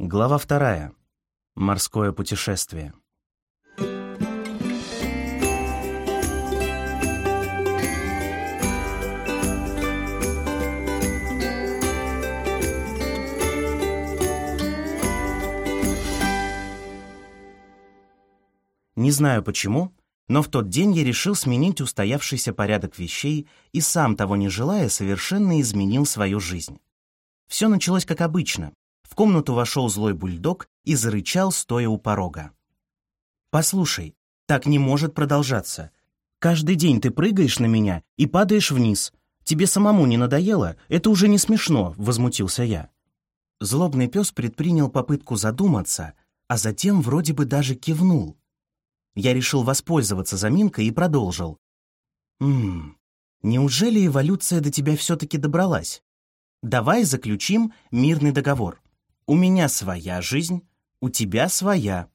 Глава вторая. Морское путешествие. Не знаю почему, но в тот день я решил сменить устоявшийся порядок вещей и сам того не желая совершенно изменил свою жизнь. Все началось как обычно. В комнату вошел злой бульдог и зарычал, стоя у порога. «Послушай, так не может продолжаться. Каждый день ты прыгаешь на меня и падаешь вниз. Тебе самому не надоело? Это уже не смешно», — возмутился я. Злобный пес предпринял попытку задуматься, а затем вроде бы даже кивнул. Я решил воспользоваться заминкой и продолжил. «Ммм, неужели эволюция до тебя все-таки добралась? Давай заключим мирный договор. У меня своя жизнь, у тебя своя.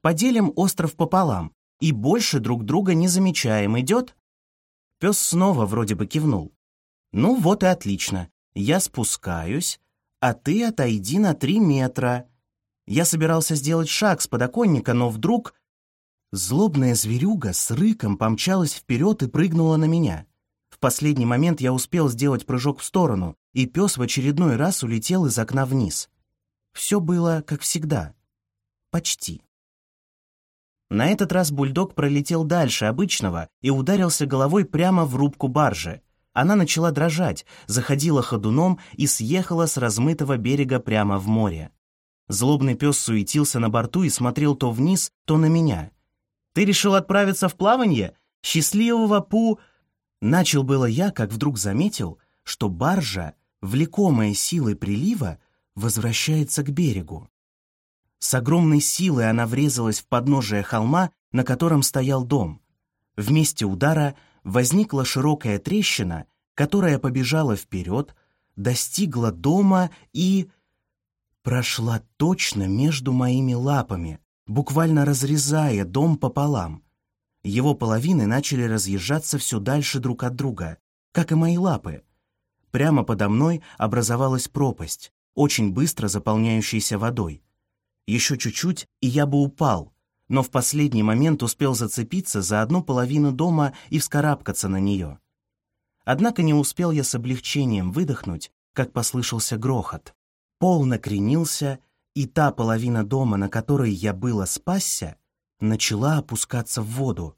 Поделим остров пополам и больше друг друга не замечаем, идет?» Пес снова вроде бы кивнул. «Ну вот и отлично. Я спускаюсь, а ты отойди на три метра». Я собирался сделать шаг с подоконника, но вдруг Злобная зверюга с рыком помчалась вперед и прыгнула на меня. В последний момент я успел сделать прыжок в сторону, и пес в очередной раз улетел из окна вниз. Все было как всегда. Почти. На этот раз бульдог пролетел дальше обычного и ударился головой прямо в рубку баржи. Она начала дрожать, заходила ходуном и съехала с размытого берега прямо в море. Злобный пес суетился на борту и смотрел то вниз, то на меня. Ты решил отправиться в плавание? Счастливого пу...» Начал было я, как вдруг заметил, что баржа, влекомая силой прилива, возвращается к берегу. С огромной силой она врезалась в подножие холма, на котором стоял дом. В месте удара возникла широкая трещина, которая побежала вперед, достигла дома и... прошла точно между моими лапами, буквально разрезая дом пополам. Его половины начали разъезжаться все дальше друг от друга, как и мои лапы. Прямо подо мной образовалась пропасть, очень быстро заполняющаяся водой. Еще чуть-чуть, и я бы упал, но в последний момент успел зацепиться за одну половину дома и вскарабкаться на нее. Однако не успел я с облегчением выдохнуть, как послышался грохот. Пол накренился, и та половина дома, на которой я было спасся, начала опускаться в воду.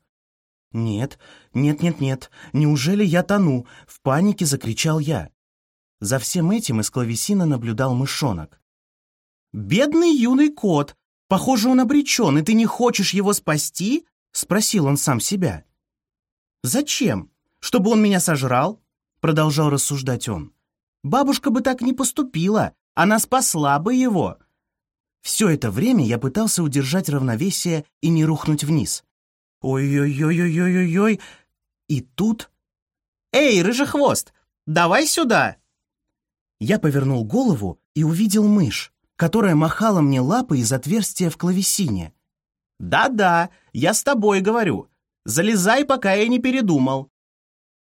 «Нет, нет, нет, нет, неужели я тону?» — в панике закричал я. За всем этим из клавесина наблюдал мышонок. «Бедный юный кот! Похоже, он обречен, и ты не хочешь его спасти?» — спросил он сам себя. «Зачем? Чтобы он меня сожрал?» — продолжал рассуждать он. «Бабушка бы так не поступила, она спасла бы его. Все это время я пытался удержать равновесие и не рухнуть вниз. Ой-ой-ой-ой-ой-ой-ой. И тут... «Эй, рыжехвост, давай сюда!» Я повернул голову и увидел мышь, которая махала мне лапой из отверстия в клавесине. «Да-да, я с тобой говорю. Залезай, пока я не передумал».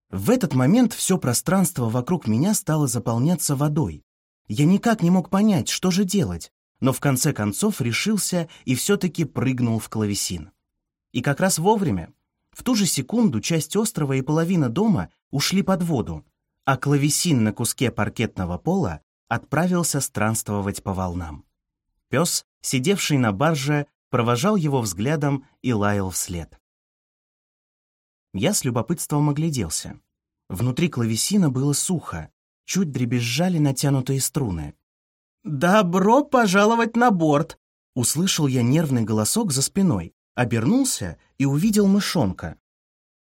В этот момент все пространство вокруг меня стало заполняться водой. Я никак не мог понять, что же делать но в конце концов решился и все-таки прыгнул в клавесин. И как раз вовремя. В ту же секунду часть острова и половина дома ушли под воду, а клавесин на куске паркетного пола отправился странствовать по волнам. Пес, сидевший на барже, провожал его взглядом и лаял вслед. Я с любопытством огляделся. Внутри клавесина было сухо, чуть дребезжали натянутые струны. «Добро пожаловать на борт!» Услышал я нервный голосок за спиной, обернулся и увидел мышонка.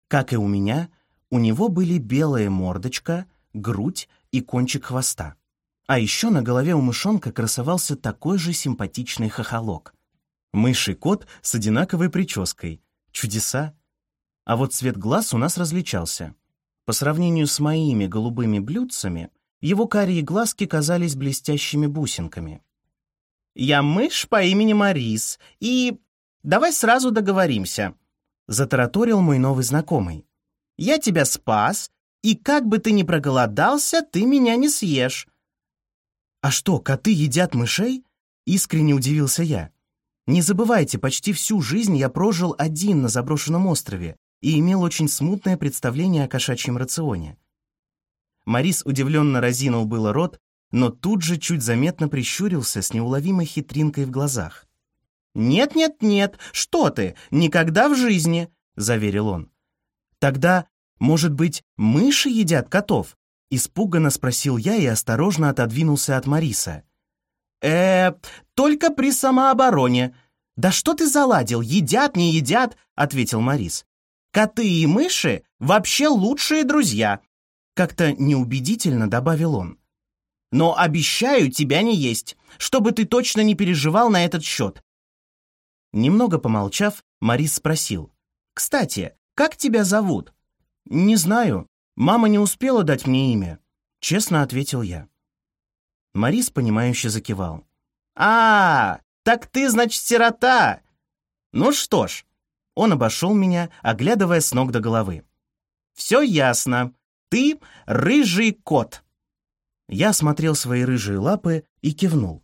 Как и у меня, у него были белая мордочка, грудь и кончик хвоста. А еще на голове у мышонка красовался такой же симпатичный хохолок. Мышь кот с одинаковой прической. Чудеса! А вот цвет глаз у нас различался. По сравнению с моими голубыми блюдцами, его карие глазки казались блестящими бусинками. «Я мышь по имени Марис, и... Давай сразу договоримся», — затараторил мой новый знакомый. «Я тебя спас, и как бы ты ни проголодался, ты меня не съешь». «А что, коты едят мышей?» Искренне удивился я. Не забывайте, почти всю жизнь я прожил один на заброшенном острове и имел очень смутное представление о кошачьем рационе. Марис удивленно разинул было рот, но тут же чуть заметно прищурился с неуловимой хитринкой в глазах. «Нет-нет-нет, что ты, никогда в жизни!» — заверил он. «Тогда, может быть, мыши едят котов?» — испуганно спросил я и осторожно отодвинулся от Мариса. э только при самообороне. Да что ты заладил, едят, не едят?» — ответил Марис. «Коты и мыши вообще лучшие друзья!» Как-то неубедительно добавил он. «Но обещаю тебя не есть, чтобы ты точно не переживал на этот счет. Немного помолчав, Марис спросил. «Кстати, как тебя зовут?» «Не знаю. Мама не успела дать мне имя», — честно ответил я. Марис, понимающе закивал. «А, так ты, значит, сирота!» «Ну что ж». Он обошел меня, оглядывая с ног до головы. «Все ясно. Ты рыжий кот». Я осмотрел свои рыжие лапы и кивнул.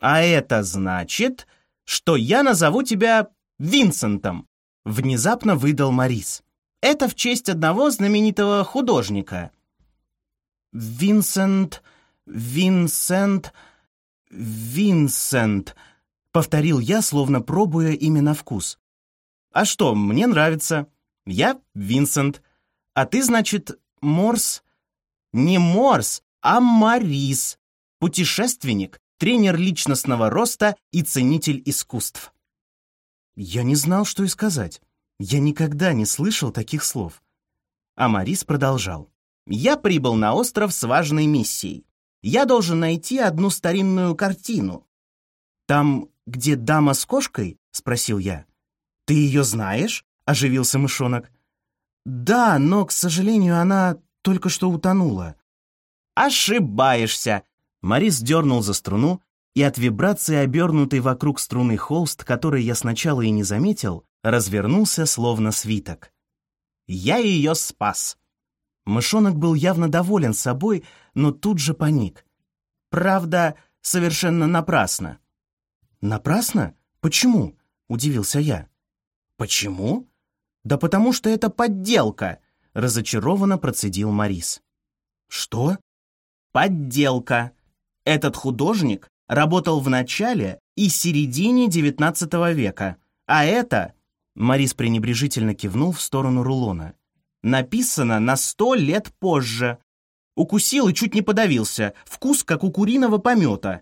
«А это значит, что я назову тебя Винсентом», — внезапно выдал Марис. «Это в честь одного знаменитого художника». «Винсент, Винсент, Винсент», — повторил я, словно пробуя имя на вкус. «А что, мне нравится. Я Винсент. А ты, значит, Морс?» «Не Морс, а Марис. Путешественник, тренер личностного роста и ценитель искусств. Я не знал, что и сказать. Я никогда не слышал таких слов. А Марис продолжал. «Я прибыл на остров с важной миссией. Я должен найти одну старинную картину». «Там, где дама с кошкой?» — спросил я. «Ты ее знаешь?» — оживился мышонок. «Да, но, к сожалению, она только что утонула». «Ошибаешься!» Морис дернул за струну, и от вибрации, обернутый вокруг струны холст, который я сначала и не заметил, развернулся словно свиток. «Я ее спас!» Мышонок был явно доволен собой, но тут же паник. Правда, совершенно напрасно. «Напрасно? Почему?» — удивился я. «Почему?» «Да потому что это подделка!» — разочарованно процедил Морис. «Что?» «Подделка!» Этот художник работал в начале и середине XIX века, а это, Морис пренебрежительно кивнул в сторону рулона, написано на сто лет позже. Укусил и чуть не подавился, вкус как у куриного помета.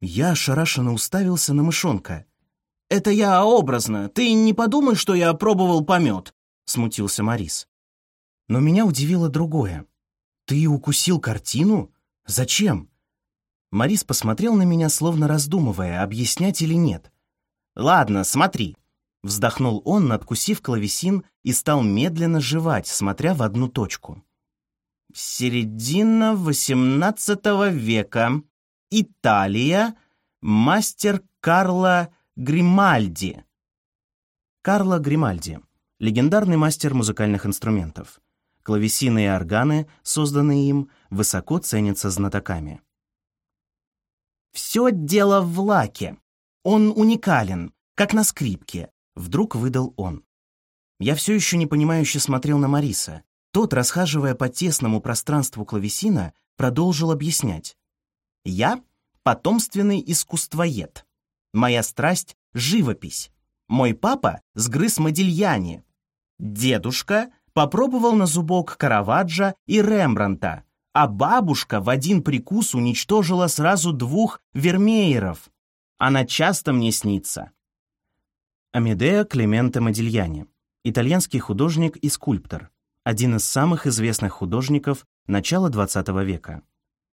Я ошарашенно уставился на мышонка. «Это я образно, ты не подумай, что я пробовал помет», — смутился Морис. Но меня удивило другое. «Ты укусил картину? Зачем?» Морис посмотрел на меня, словно раздумывая, объяснять или нет. «Ладно, смотри», — вздохнул он, надкусив клавесин и стал медленно жевать, смотря в одну точку. «Середина XVIII века. Италия. Мастер Карло Гримальди». Карло Гримальди. Легендарный мастер музыкальных инструментов. Клавесины и органы, созданные им, высоко ценятся знатоками. «Все дело в лаке. Он уникален, как на скрипке», — вдруг выдал он. Я все еще непонимающе смотрел на Мариса. Тот, расхаживая по тесному пространству клавесина, продолжил объяснять. «Я — потомственный искусствоед. Моя страсть — живопись. Мой папа сгрыз Модильяне. Дедушка попробовал на зубок Караваджо и Рембранта а бабушка в один прикус уничтожила сразу двух вермееров. Она часто мне снится. Амедео Клименте Модильяни, итальянский художник и скульптор, один из самых известных художников начала XX века.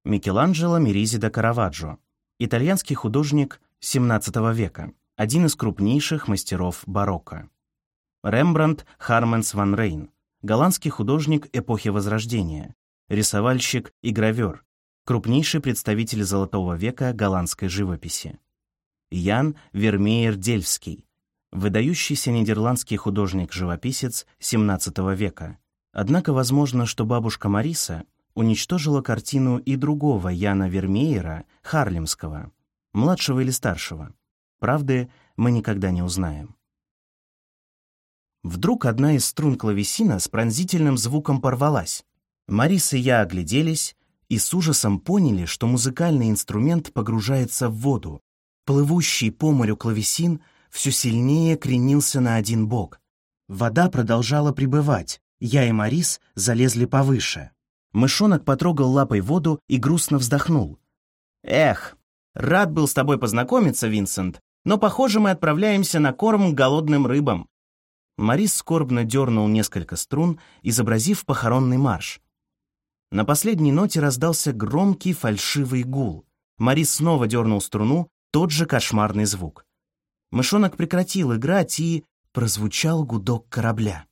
Микеланджело Меризи да Караваджо, итальянский художник XVII века, один из крупнейших мастеров барокко. Рембрандт Харменс ван Рейн, голландский художник эпохи Возрождения, рисовальщик и гравер, крупнейший представитель Золотого века голландской живописи. Ян Вермеер Дельфский, выдающийся нидерландский художник-живописец XVII века. Однако возможно, что бабушка Мариса уничтожила картину и другого Яна Вермеера, Харлемского. младшего или старшего. Правды мы никогда не узнаем. Вдруг одна из струн клавесина с пронзительным звуком порвалась. Марис и я огляделись и с ужасом поняли, что музыкальный инструмент погружается в воду. Плывущий по морю клавесин все сильнее кренился на один бок. Вода продолжала прибывать. Я и Марис залезли повыше. Мышонок потрогал лапой воду и грустно вздохнул. «Эх, рад был с тобой познакомиться, Винсент, но, похоже, мы отправляемся на корм голодным рыбам». Марис скорбно дернул несколько струн, изобразив похоронный марш. На последней ноте раздался громкий фальшивый гул. Марис снова дернул струну, тот же кошмарный звук. Мышонок прекратил играть, и прозвучал гудок корабля.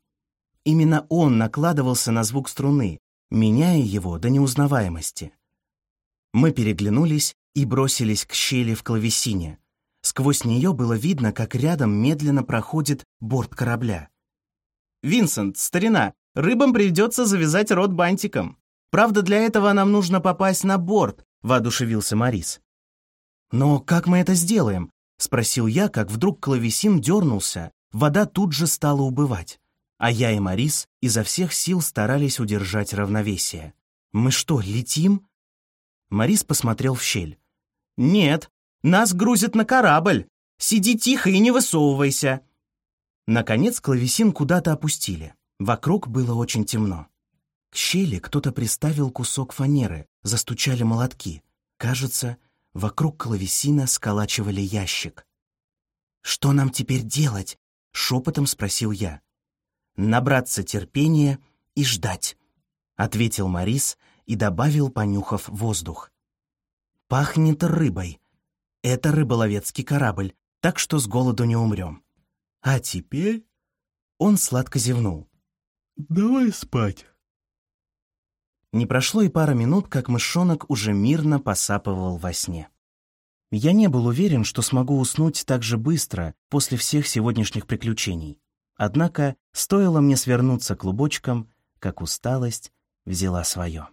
Именно он накладывался на звук струны, меняя его до неузнаваемости. Мы переглянулись и бросились к щели в клавесине. Сквозь нее было видно, как рядом медленно проходит борт корабля. «Винсент, старина, рыбам придется завязать рот бантиком. Правда, для этого нам нужно попасть на борт», — воодушевился Морис. «Но как мы это сделаем?» — спросил я, как вдруг клавесин дернулся, вода тут же стала убывать а я и Марис изо всех сил старались удержать равновесие. «Мы что, летим?» Марис посмотрел в щель. «Нет, нас грузят на корабль. Сиди тихо и не высовывайся». Наконец клавесин куда-то опустили. Вокруг было очень темно. К щели кто-то приставил кусок фанеры, застучали молотки. Кажется, вокруг клавесина сколачивали ящик. «Что нам теперь делать?» — шепотом спросил я набраться терпения и ждать», — ответил Морис и добавил, понюхав воздух. «Пахнет рыбой. Это рыболовецкий корабль, так что с голоду не умрем. А теперь...» Он сладко зевнул. «Давай спать». Не прошло и пара минут, как мышонок уже мирно посапывал во сне. Я не был уверен, что смогу уснуть так же быстро после всех сегодняшних приключений. Однако стоило мне свернуться клубочком, как усталость взяла свое.